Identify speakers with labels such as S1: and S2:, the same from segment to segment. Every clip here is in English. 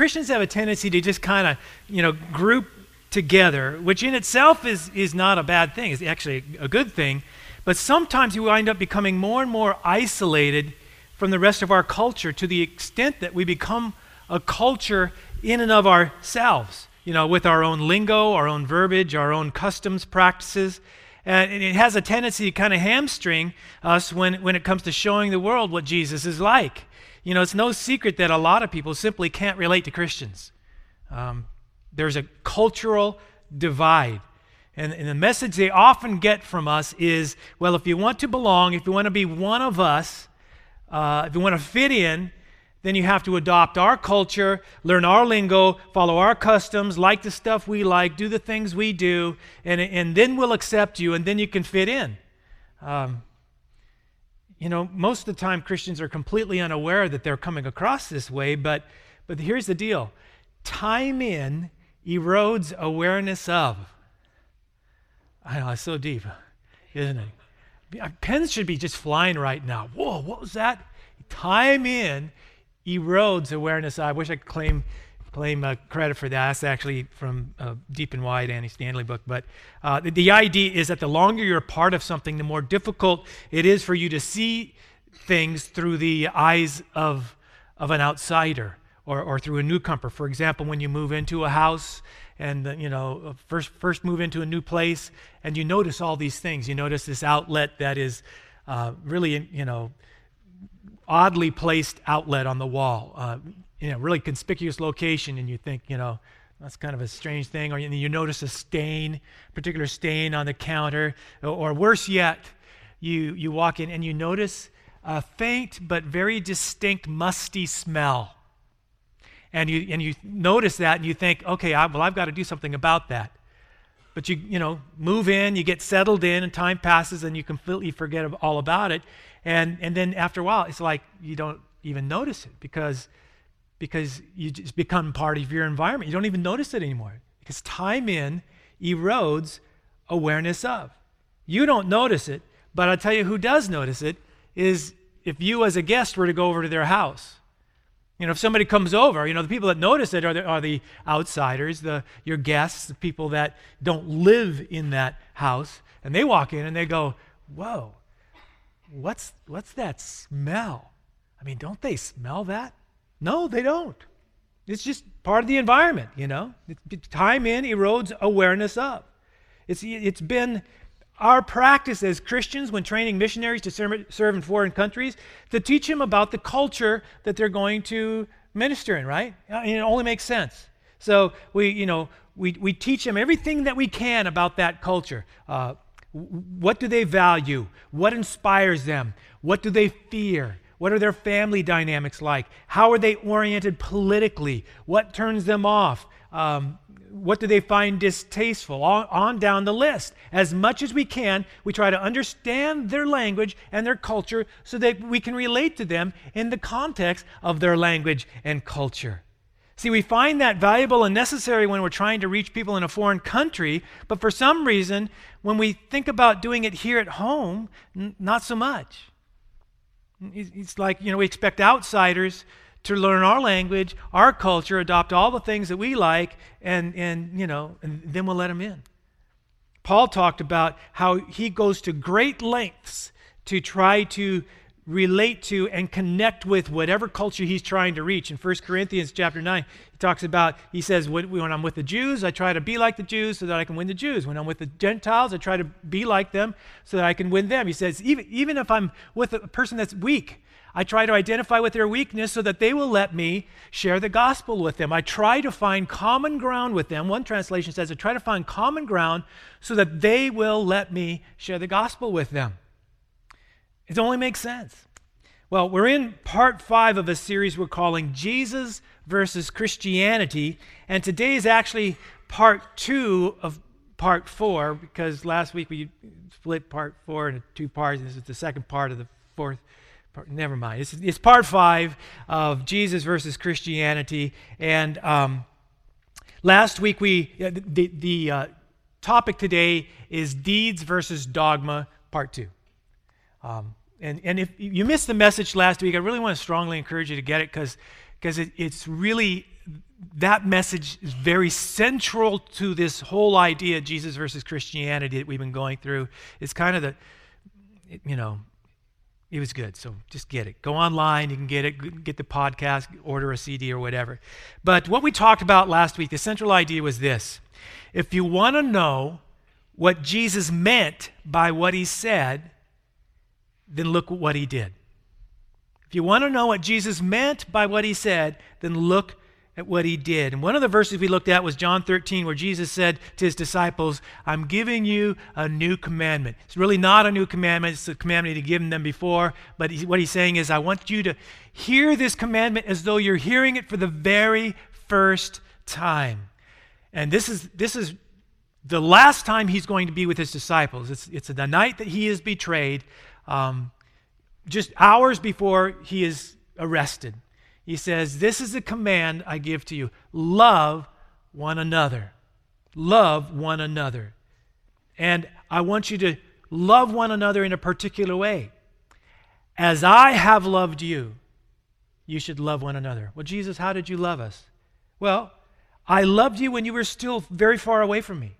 S1: Christians have a tendency to just kind of, you know, group together, which in itself is, is not a bad thing. It's actually a good thing. But sometimes we wind up becoming more and more isolated from the rest of our culture to the extent that we become a culture in and of ourselves, you know, with our own lingo, our own verbiage, our own customs, practices. And it has a tendency to kind of hamstring us when, when it comes to showing the world what Jesus is like. You know, it's no secret that a lot of people simply can't relate to Christians. Um, there's a cultural divide. And, and, the message they often get from us is well, if you want to belong, if you want to be one of us, uh, if you want to fit in, then you have to adopt our culture, learn our lingo, follow our customs, like the stuff we like, do the things we do, and, and then we'll accept you, and then you can fit in. Um, you know, most of the time Christians are completely unaware that they're coming across this way, but, but here's the deal time in erodes awareness of. I know, it's so deep, isn't it? Pens should be just flying right now. Whoa, what was that? Time in erodes awareness. I wish I could claim claim uh, credit for that. That's actually from uh, Deep and Wide, Andy Stanley book. But uh, the, the idea is that the longer you're a part of something, the more difficult it is for you to see things through the eyes of, of an outsider or, or through a newcomer. For example, when you move into a house and uh, you know uh, first first move into a new place and you notice all these things. You notice this outlet that is uh, really you know oddly placed outlet on the wall, uh, you know, really conspicuous location, and you think, you know, that's kind of a strange thing. Or you notice a stain, particular stain on the counter, or worse yet, you you walk in and you notice a faint but very distinct musty smell. And you and you notice that, and you think, okay, I, well, I've got to do something about that. But you you know move in, you get settled in, and time passes, and you completely forget all about it. And, and then after a while, it's like you don't even notice it because, because you just become part of your environment. You don't even notice it anymore because time in erodes awareness of. You don't notice it, but I'll tell you who does notice it is if you as a guest were to go over to their house. You know, if somebody comes over, you know, the people that notice it are the, are the outsiders, the, your guests, the people that don't live in that house. And they walk in and they go, Whoa, what's, what's that smell? I mean, don't they smell that? No, they don't. It's just part of the environment, you know. time in erodes awareness of. It's, it's been our practice as Christians when training missionaries to serve, in foreign countries to teach them about the culture that they're going to minister in, right? Mean, it only makes sense. So we, you know, we, we teach them everything that we can about that culture. Uh, what do they value? What inspires them? What do they fear? What are their family dynamics like? How are they oriented politically? What turns them off? Um, what do they find distasteful? On, on, down the list. As much as we can, we try to understand their language and their culture so that we can relate to them in the context of their language and culture. See, we find that valuable and necessary when we're trying to reach people in a foreign country, but for some reason, when we think about doing it here at home, n- not so much. It's like, you know, we expect outsiders to learn our language, our culture, adopt all the things that we like, and, and you know, and then we'll let them in. Paul talked about how he goes to great lengths to try to relate to and connect with whatever culture he's trying to reach. In 1 Corinthians chapter 9, he talks about, he says, when I'm with the Jews, I try to be like the Jews so that I can win the Jews. When I'm with the Gentiles, I try to be like them so that I can win them. He says, even, even if I'm with a person that's weak, I try to identify with their weakness so that they will let me share the gospel with them. I try to find common ground with them. One translation says, I try to find common ground so that they will let me share the gospel with them. It only makes sense. Well, we're in part five of a series we're calling Jesus versus Christianity, and today is actually part two of part four because last week we split part four into two parts. This is the second part of the fourth part. Never mind. It's, it's part five of Jesus versus Christianity, and um, last week we the the uh, topic today is deeds versus dogma, part two. Um, and, and if you missed the message last week, I really want to strongly encourage you to get it because it, it's really that message is very central to this whole idea of Jesus versus Christianity that we've been going through. It's kind of the, you know, it was good. So just get it. Go online. You can get it. Get the podcast, order a CD or whatever. But what we talked about last week, the central idea was this. If you want to know what Jesus meant by what he said, then look what he did. If you want to know what Jesus meant by what he said, then look at what he did. And one of the verses we looked at was John 13, where Jesus said to his disciples, I'm giving you a new commandment. It's really not a new commandment, it's a commandment he'd given them before. But he, what he's saying is, I want you to hear this commandment as though you're hearing it for the very first time. And this is, this is the last time he's going to be with his disciples. It's, it's the night that he is betrayed, um, just hours before he is arrested. He says, This is the command I give to you love one another. Love one another. And I want you to love one another in a particular way. As I have loved you, you should love one another. Well, Jesus, how did you love us? Well, I loved you when you were still very far away from me.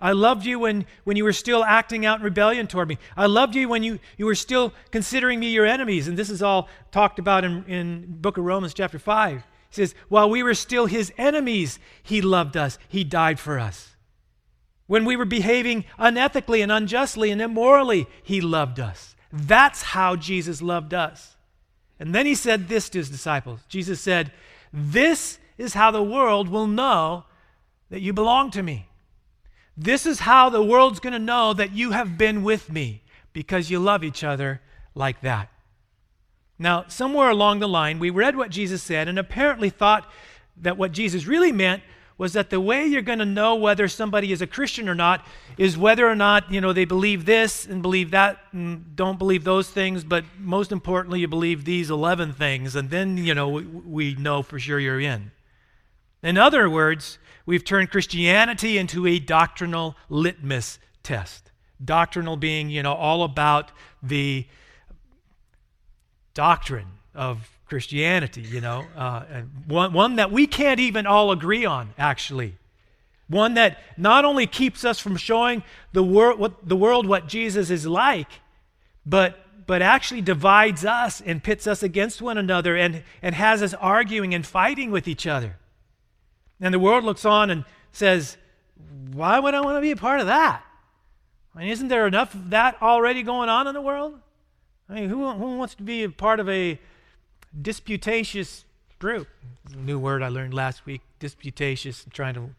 S1: I loved you when, when you were still acting out in rebellion toward me. I loved you when you, you were still considering me your enemies. And this is all talked about in, in book of Romans chapter 5. He says, while we were still his enemies, he loved us. He died for us. When we were behaving unethically and unjustly and immorally, he loved us. That's how Jesus loved us. And then he said this to his disciples. Jesus said, This is how the world will know that you belong to me this is how the world's going to know that you have been with me because you love each other like that. Now, somewhere along the line, we read what Jesus said and apparently thought that what Jesus really meant was that the way you're going to know whether somebody is a Christian or not is whether or not, you know, they believe this and believe that and don't believe those things, but most importantly, you believe these 11 things, and then, you know, we, we know for sure you're in. In other words, we've turned Christianity into a doctrinal litmus test. Doctrinal being, you know, all about the doctrine of Christianity, you know, uh, one, one that we can't even all agree on, actually. One that not only keeps us from showing the, wor- what, the world what Jesus is like, but, but actually divides us and pits us against one another and, and has us arguing and fighting with each other. And the world looks on and says, Why would I want to be a part of that? I mean, isn't there enough of that already going on in the world? I mean, who, who wants to be a part of a disputatious group? new word I learned last week, disputatious. I'm trying to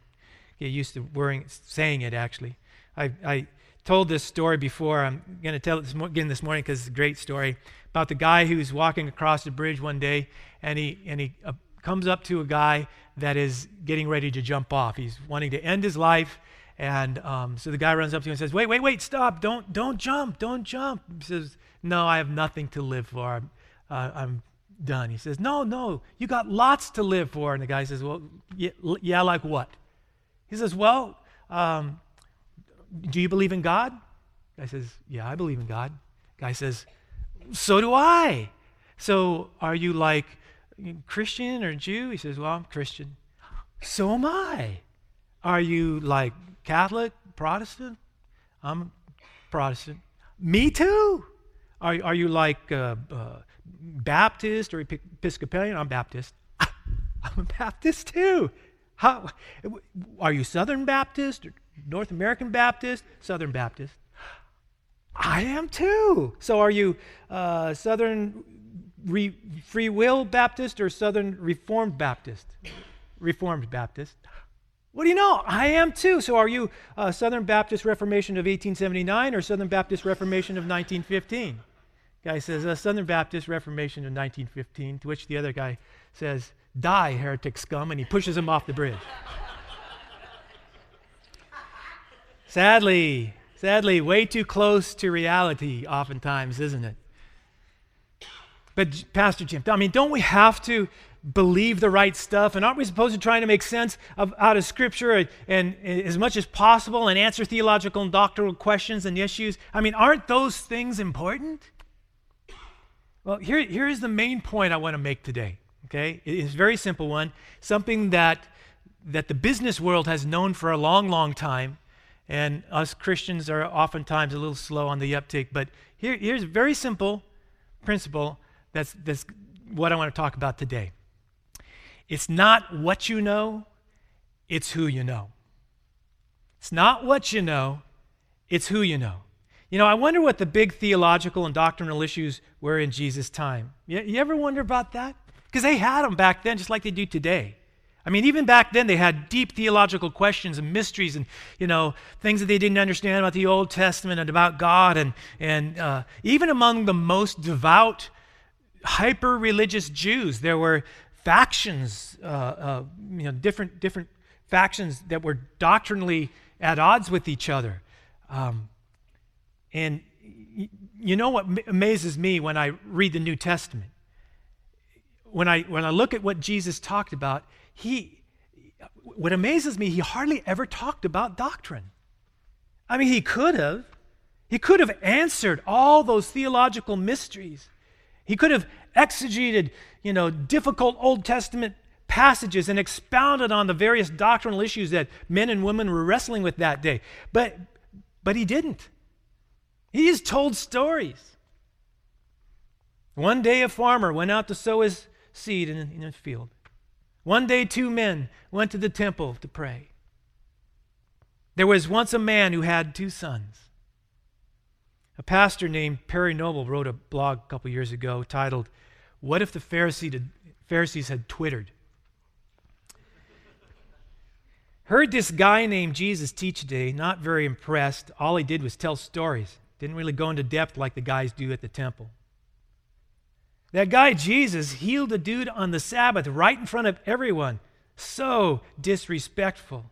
S1: get used to worrying, saying it actually. I, I told this story before. I'm going to tell it this, again this morning because it's a great story about the guy who's walking across the bridge one day and he, and he uh, comes up to a guy that is getting ready to jump off. He's wanting to end his life. And um, so the guy runs up to him and says, Wait, wait, wait, stop. Don't, don't jump. Don't jump. He says, No, I have nothing to live for. I'm, uh, I'm done. He says, No, no, you got lots to live for. And the guy says, Well, yeah, yeah like what? He says, Well, um, do you believe in God? Guy says, Yeah, I believe in God. Guy says, So do I. So are you like Christian or Jew? He says, Well, I'm Christian. So am I. Are you like Catholic, Protestant? I'm Protestant. Me too. Are, are you like uh, uh, Baptist or Episcopalian? I'm Baptist. I'm a Baptist too. How, are you Southern Baptist or North American Baptist? Southern Baptist. I am too. So are you uh, Southern Re, Free Will Baptist or Southern Reformed Baptist? Reformed Baptist. What do you know? I am too. So are you uh, Southern Baptist Reformation of 1879 or Southern Baptist Reformation of 1915? Guy says, uh, Southern Baptist Reformation of 1915, to which the other guy says, Die, heretic scum, and he pushes him off the bridge. sadly, sadly, way too close to reality, oftentimes, isn't it? But, Pastor Jim, I mean, don't we have to believe the right stuff? And aren't we supposed to try to make sense of, out of Scripture and, and, and as much as possible and answer theological and doctrinal questions and issues? I mean, aren't those things important? Well, here, here is the main point I want to make today. Okay? It is a very simple one, something that, that the business world has known for a long, long time. And us Christians are oftentimes a little slow on the uptake. But here, here's a very simple principle that's, that's what I want to talk about today. It's not what you know, it's who you know. It's not what you know, it's who you know. You know, I wonder what the big theological and doctrinal issues were in Jesus' time. You, you ever wonder about that? Because they had them back then just like they do today. I mean, even back then, they had deep theological questions and mysteries and, you know, things that they didn't understand about the Old Testament and about God. And, and uh, even among the most devout, hyper religious Jews, there were factions, uh, uh, you know, different, different factions that were doctrinally at odds with each other. Um, and you know what amazes me when I read the New Testament? When I, when I look at what Jesus talked about, he, what amazes me, he hardly ever talked about doctrine. I mean, he could have. He could have answered all those theological mysteries. He could have exegeted, you know, difficult Old Testament passages and expounded on the various doctrinal issues that men and women were wrestling with that day. But, but he didn't. He just told stories. One day, a farmer went out to sow his seed in, in a field. One day, two men went to the temple to pray. There was once a man who had two sons. A pastor named Perry Noble wrote a blog a couple years ago titled, What if the Pharisees had twittered? Heard this guy named Jesus teach today, not very impressed. All he did was tell stories. Didn't really go into depth like the guys do at the temple. That guy Jesus healed a dude on the Sabbath right in front of everyone. So disrespectful,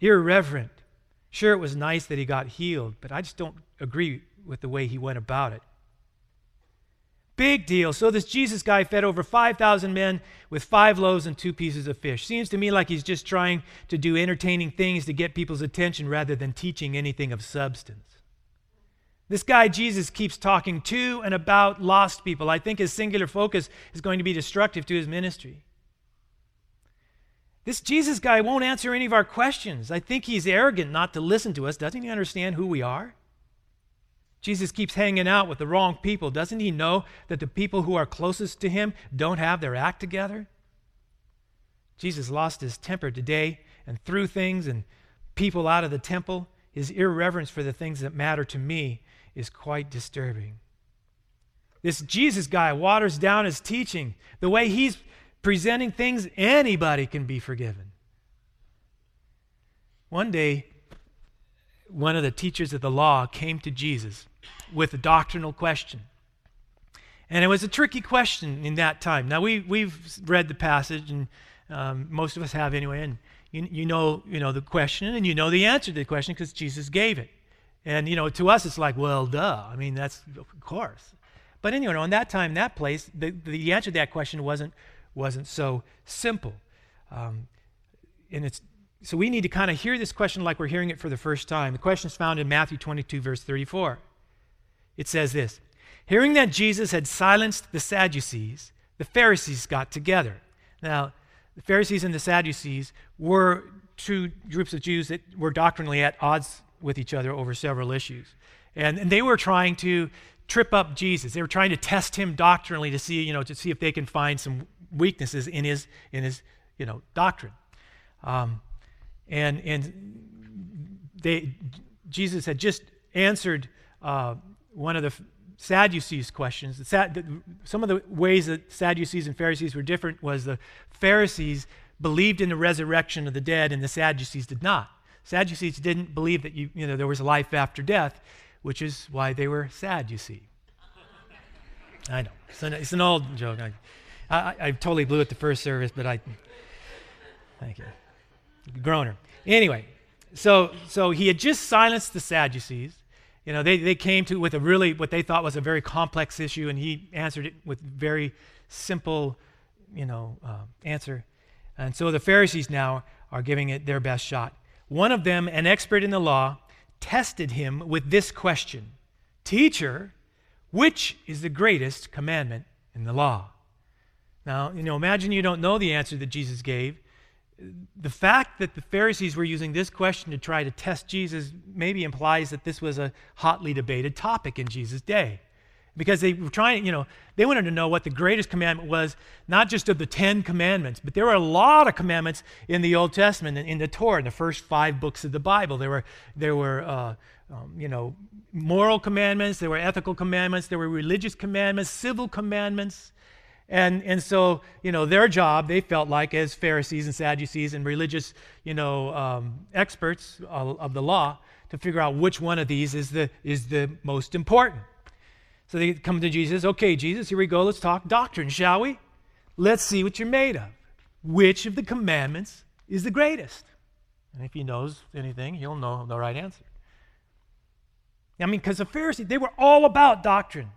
S1: irreverent. Sure, it was nice that he got healed, but I just don't agree with the way he went about it. Big deal. So, this Jesus guy fed over 5,000 men with five loaves and two pieces of fish. Seems to me like he's just trying to do entertaining things to get people's attention rather than teaching anything of substance. This guy, Jesus, keeps talking to and about lost people. I think his singular focus is going to be destructive to his ministry. This Jesus guy won't answer any of our questions. I think he's arrogant not to listen to us. Doesn't he understand who we are? Jesus keeps hanging out with the wrong people. Doesn't he know that the people who are closest to him don't have their act together? Jesus lost his temper today and threw things and people out of the temple. His irreverence for the things that matter to me is quite disturbing. This Jesus guy waters down his teaching. The way he's presenting things, anybody can be forgiven. One day, one of the teachers of the law came to Jesus with a doctrinal question. And it was a tricky question in that time. Now, we, we've read the passage, and um, most of us have anyway, and you, you, know, you know the question, and you know the answer to the question because Jesus gave it. And, you know, to us, it's like, well, duh. I mean, that's, of course. But anyway, in that time, that place, the, the answer to that question wasn't, wasn't so simple. Um, and it's, so we need to kind of hear this question like we're hearing it for the first time. The question is found in Matthew 22, verse 34. It says this Hearing that Jesus had silenced the Sadducees, the Pharisees got together. Now, the Pharisees and the Sadducees were two groups of Jews that were doctrinally at odds with each other over several issues. And, and they were trying to trip up Jesus. They were trying to test him doctrinally to see, you know, to see if they can find some weaknesses in his, in his you know, doctrine. Um, and, and they, Jesus had just answered uh, one of the Sadducees' questions. The Sad, some of the ways that Sadducees and Pharisees were different was the Pharisees believed in the resurrection of the dead, and the Sadducees did not. Sadducees didn't believe that you, you know, there was a life after death, which is why they were sad, you see. I know. It's an, it's an old joke. I, I, I, totally blew it the first service, but I. Thank you. Groaner. Anyway, so, so he had just silenced the Sadducees. You know, they, they came to with a really, what they thought was a very complex issue, and he answered it with very simple, you know, uh, answer. And so the Pharisees now are giving it their best shot. One of them, an expert in the law, tested him with this question Teacher, which is the greatest commandment in the law? Now, you know, imagine you don't know the answer that Jesus gave. The fact that the Pharisees were using this question to try to test Jesus maybe implies that this was a hotly debated topic in Jesus' day because they were trying, you know, they wanted to know what the greatest commandment was, not just of the Ten Commandments, but there were a lot of commandments in the Old Testament, in, in the Torah, in the first five books of the Bible. There were, there were, uh, um, you know, moral commandments, there were ethical commandments, there were religious commandments, civil commandments. And, and so, you know, their job, they felt like, as Pharisees and Sadducees and religious, you know, um, experts of, of the law, to figure out which one of these is the, is the most important. So they come to Jesus. Okay, Jesus, here we go. Let's talk doctrine, shall we? Let's see what you're made of. Which of the commandments is the greatest? And if he knows anything, he'll know the right answer. I mean, because the Pharisees, they were all about doctrine.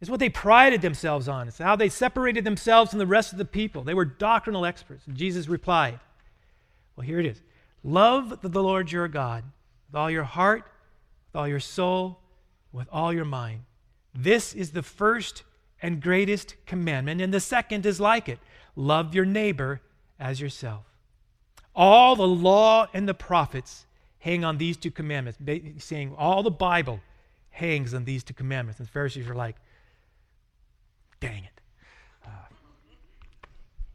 S1: It's what they prided themselves on. It's how they separated themselves from the rest of the people. They were doctrinal experts. And Jesus replied, Well, here it is Love the Lord your God with all your heart, with all your soul, with all your mind. This is the first and greatest commandment, and the second is like it love your neighbor as yourself. All the law and the prophets hang on these two commandments, saying all the Bible hangs on these two commandments. And the Pharisees are like, dang it. Uh,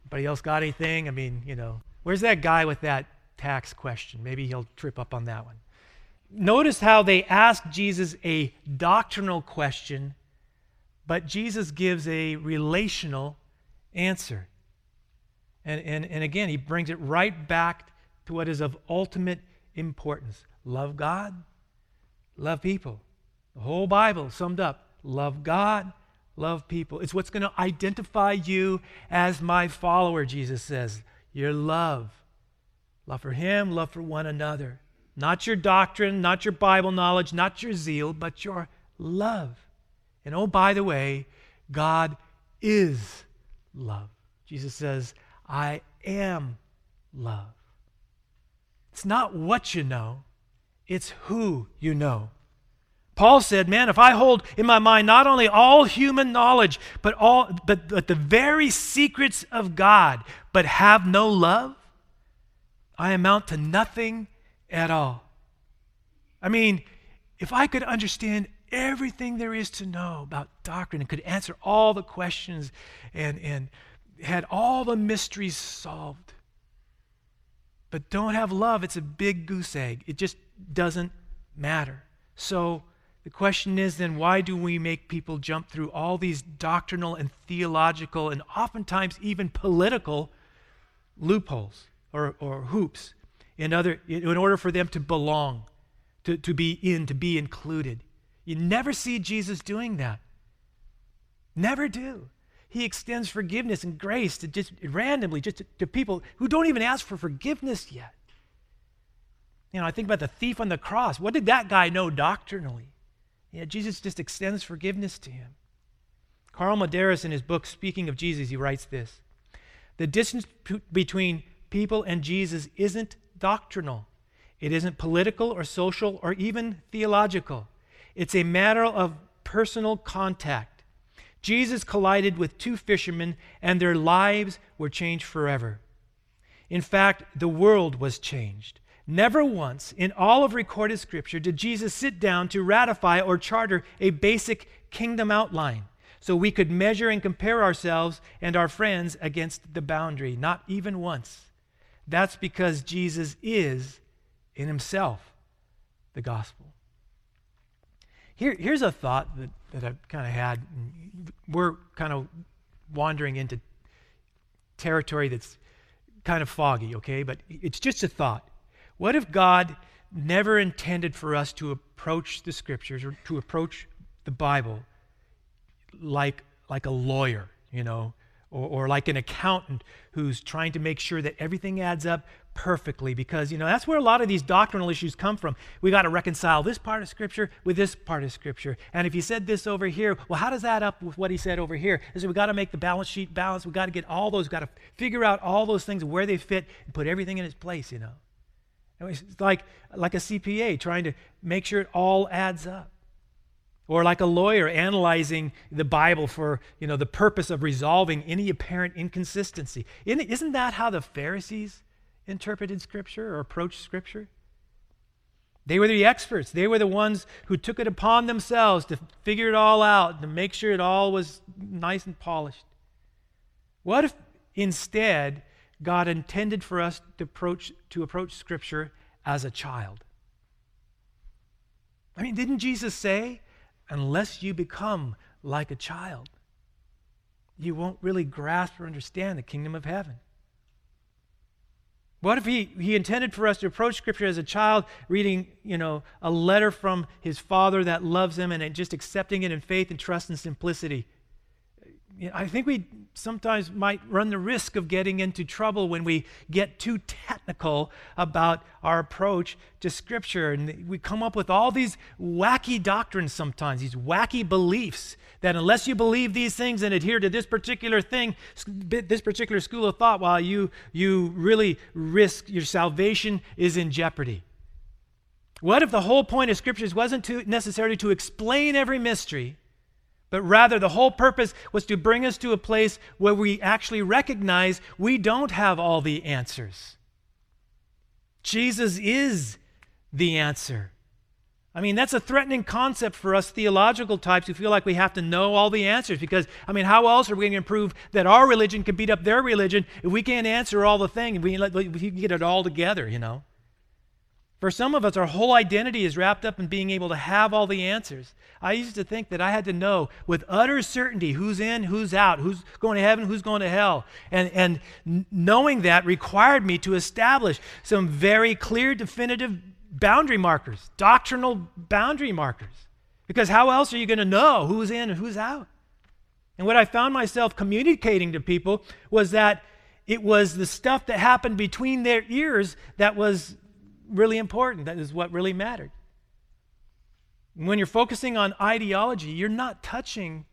S1: anybody else got anything? I mean, you know, where's that guy with that tax question? Maybe he'll trip up on that one. Notice how they ask Jesus a doctrinal question, but Jesus gives a relational answer. And, and, and again, he brings it right back to what is of ultimate importance love God, love people. The whole Bible summed up love God, love people. It's what's going to identify you as my follower, Jesus says. Your love. Love for Him, love for one another. Not your doctrine, not your Bible knowledge, not your zeal, but your love. And oh, by the way, God is love. Jesus says, I am love. It's not what you know, it's who you know. Paul said, Man, if I hold in my mind not only all human knowledge, but, all, but, but the very secrets of God, but have no love, I amount to nothing at all. I mean, if I could understand everything there is to know about doctrine and could answer all the questions and, and had all the mysteries solved, but don't have love, it's a big goose egg. It just doesn't matter. So the question is then, why do we make people jump through all these doctrinal and theological and oftentimes even political loopholes or, or hoops in, other, in order for them to belong, to, to be in, to be included. You never see Jesus doing that. Never do. He extends forgiveness and grace to just randomly, just to, to people who don't even ask for forgiveness yet. You know, I think about the thief on the cross. What did that guy know doctrinally? Yeah, Jesus just extends forgiveness to him. Carl Medearis, in his book Speaking of Jesus, he writes this The distance p- between people and Jesus isn't doctrinal. It isn't political or social or even theological. It's a matter of personal contact. Jesus collided with two fishermen, and their lives were changed forever. In fact, the world was changed. Never once in all of recorded Scripture did Jesus sit down to ratify or charter a basic kingdom outline so we could measure and compare ourselves and our friends against the boundary. Not even once. That's because Jesus is, in himself, the gospel. Here, here's a thought that, that I've kind of had. We're kind of wandering into territory that's kind of foggy, okay? But it's just a thought. What if God never intended for us to approach the scriptures or to approach the Bible like, like a lawyer, you know, or, or like an accountant who's trying to make sure that everything adds up perfectly? Because you know that's where a lot of these doctrinal issues come from. We got to reconcile this part of scripture with this part of scripture. And if he said this over here well how does that up with what he said over here? And so we got to make the balance sheet balance. We got to get all those got to figure out all those things where they fit and put everything in its place you know it's like like a cpa trying to make sure it all adds up Or like a lawyer analyzing the Bible for you know, the purpose of resolving any apparent inconsistency. Isn't that how the Pharisees interpreted Scripture or approached Scripture? They were the experts. They were the ones who took it upon themselves to figure it all out, to make sure it all was nice and polished. What if instead God intended for us to approach, to approach Scripture as a child? I mean, didn't Jesus say, unless you become like a child, you won't really grasp or understand the kingdom of heaven? What if he, he intended for us to approach Scripture as a child, reading, you know, a letter from his father that loves him and just accepting it in faith and trust and simplicity? I think we sometimes might run the risk of getting into trouble when we get too technical about our approach to Scripture. And we come up with all these wacky doctrines sometimes, these wacky beliefs that unless you believe these things and adhere to this particular thing, this particular school of thought, while you, you really risk your salvation is in jeopardy. What if the whole point of Scriptures wasn't to, necessarily to explain every mystery? But rather, the whole purpose was to bring us to a place where we actually recognize we don't have all the answers. Jesus is the answer. I mean, that's a threatening concept for us theological types who feel like we have to know all the answers because, I mean, how else are we going to prove that our religion can beat up their religion if we can't answer all the things? We, we can get it all together, you know? For some of us, our whole identity is wrapped up in being able to have all the answers. I used to think that I had to know with utter certainty who's in, who's out, who's going to heaven, who's going to hell. And, and knowing that required me to establish some very clear, definitive boundary markers, doctrinal boundary markers. Because how else are you going to know who's in and who's out? And what I found myself communicating to people was that it was the stuff that happened between their ears that was really important. That is what really mattered. When you're focusing on ideology, you're not touching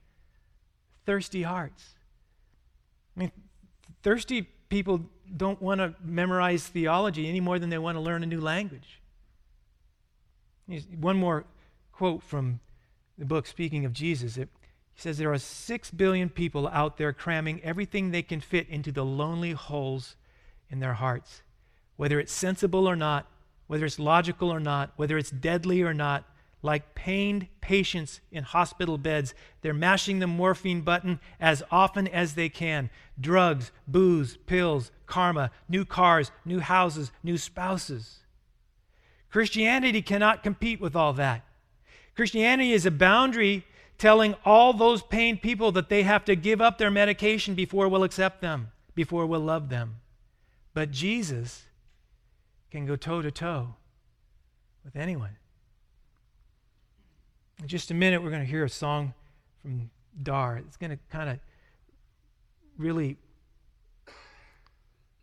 S1: thirsty hearts. I mean, thirsty people don't want to memorize theology any more than they want to learn a new language. One more quote from the book, speaking of Jesus. It, he says, There are six billion people out there cramming everything they can fit into the lonely holes in their hearts. Whether it's sensible or not, whether it's logical or not, whether it's deadly or not, like pained patients in hospital beds, they're mashing the morphine button as often as they can. Drugs, booze, pills, karma, new cars, new houses, new spouses. Christianity cannot compete with all that. Christianity is a boundary telling all those pained people that they have to give up their medication before we'll accept them, before we'll love them. But Jesus can go toe to toe with anyone. In just a minute, we're going to hear a song from Dar. It's going to kind of really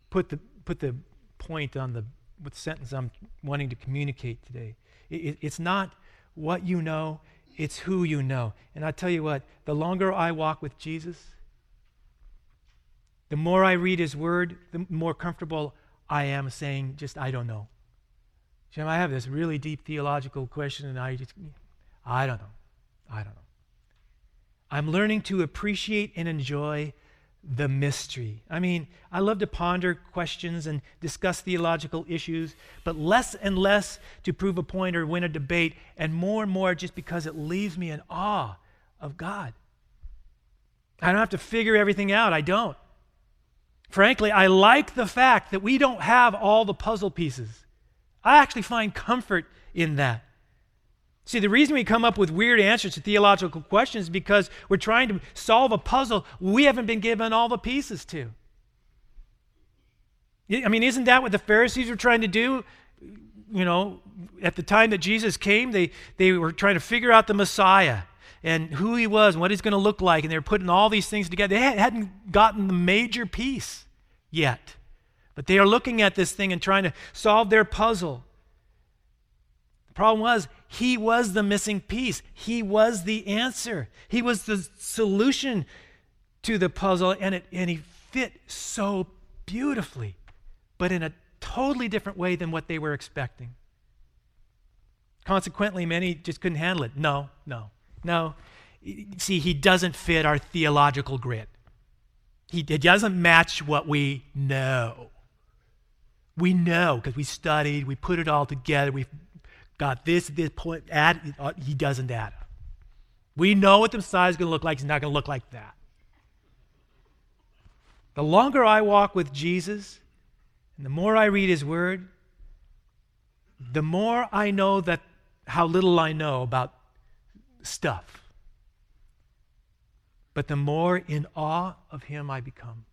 S1: put the, put the point on the what sentence I'm wanting to communicate today. It, it, it's not what you know, it's who you know. And I tell you what, the longer I walk with Jesus, the more I read his word, the more comfortable I am saying, just, I don't know. Jim, I have this really deep theological question, and I just, I don't know. I don't know. I'm learning to appreciate and enjoy the mystery. I mean, I love to ponder questions and discuss theological issues, but less and less to prove a point or win a debate, and more and more just because it leaves me in awe of God. I don't have to figure everything out. I don't. Frankly, I like the fact that we don't have all the puzzle pieces. I actually find comfort in that. See, the reason we come up with weird answers to theological questions is because we're trying to solve a puzzle we haven't been given all the pieces to. I mean, isn't that what the Pharisees were trying to do? You know, at the time that Jesus came, they, they were trying to figure out the Messiah and who he was and what he's going to look like. And they're putting all these things together. They hadn't gotten the major piece yet. But they are looking at this thing and trying to solve their puzzle. The problem was, he was the missing piece. He was the answer. He was the solution to the puzzle, and, it, and he fit so beautifully, but in a totally different way than what they were expecting. Consequently, many just couldn't handle it. No, no. No. See, he doesn't fit our theological grid. He, doesn't match what we know. We know because we studied, we put it all together, we've got this, this point, add, he doesn't add. We know what the Messiah is going to look like. He's not going to look like that. The longer I walk with Jesus, and the more I read his word, the more I know that how little I know about stuff. But the more in awe of him I become.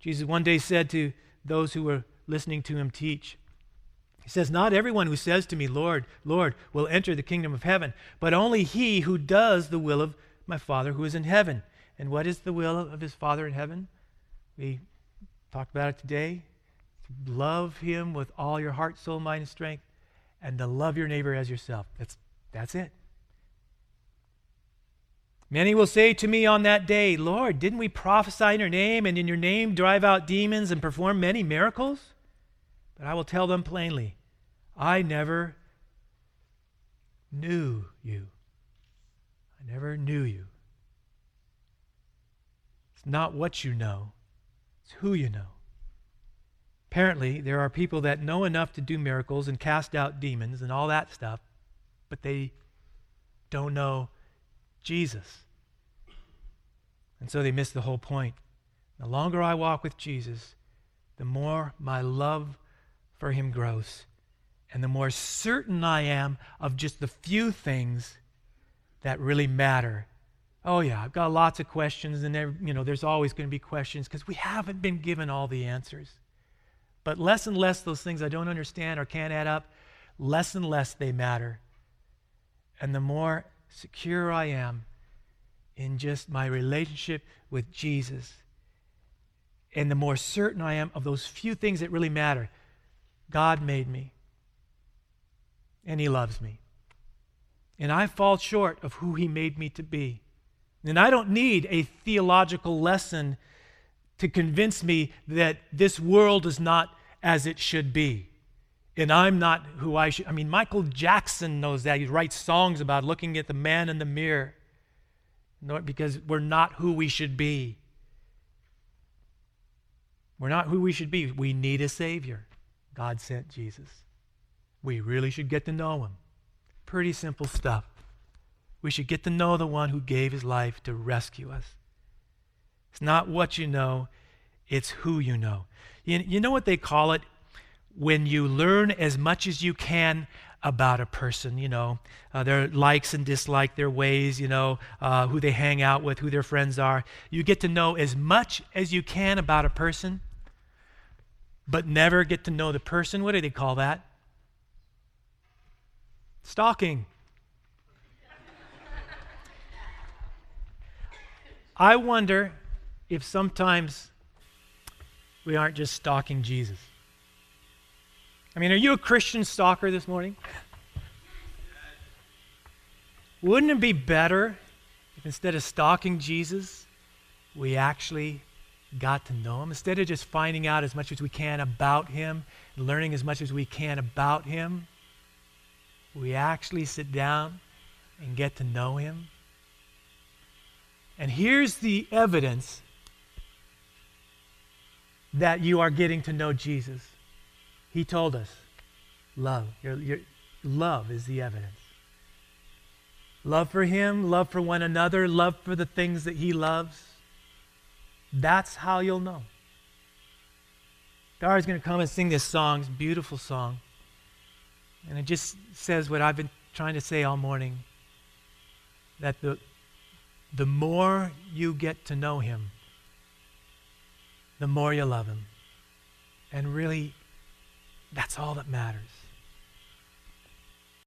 S1: Jesus one day said to those who were listening to him teach, He says, Not everyone who says to me, Lord, Lord, will enter the kingdom of heaven, but only he who does the will of my Father who is in heaven. And what is the will of his Father in heaven? We talked about it today. To love him with all your heart, soul, mind, and strength, and to love your neighbor as yourself. That's, that's it. Many will say to me on that day, Lord, didn't we prophesy in your name and in your name drive out demons and perform many miracles? But I will tell them plainly, I never knew you. I never knew you. It's not what you know, it's who you know. Apparently, there are people that know enough to do miracles and cast out demons and all that stuff, but they don't know Jesus. And so they miss the whole point. The longer I walk with Jesus, the more my love for him grows. And the more certain I am of just the few things that really matter. Oh yeah, I've got lots of questions and there, you know, there's always going to be questions because we haven't been given all the answers. But less and less those things I don't understand or can't add up, less and less they matter. And the more secure I am in just my relationship with Jesus, and the more certain I am of those few things that really matter, God made me, and He loves me. And I fall short of who He made me to be. And I don't need a theological lesson to convince me that this world is not as it should be and I'm not who I should. I mean, Michael Jackson knows that. He writes songs about looking at the man in the mirror because we're not who we should be. We're not who we should be. We need a Savior. God sent Jesus. We really should get to know Him. Pretty simple stuff. We should get to know the one who gave His life to rescue us. It's not what you know, it's who you know. You, you know what they call it when you learn as much as you can about a person, you know, uh, their likes and dislikes, their ways, you know, uh, who they hang out with, who their friends are. You get to know as much as you can about a person, but never get to know the person. What do they call that? Stalking. I wonder if sometimes we aren't just stalking Jesus. I mean, are you a Christian stalker this morning? Wouldn't it be better if instead of stalking Jesus, we actually got to know him? Instead of just finding out as much as we can about him, learning as much as we can about him, we actually sit down and get to know him. And here's the evidence that you are getting to know Jesus. He told us love. Your, your, love is the evidence. Love for Him, love for one another, love for the things that He loves. That's how you'll know. Dara's going to come and sing this song, it's a beautiful song. And it just says what I've been trying to say all morning that the, the more you get to know Him, the more you love Him. And really, that's all that matters.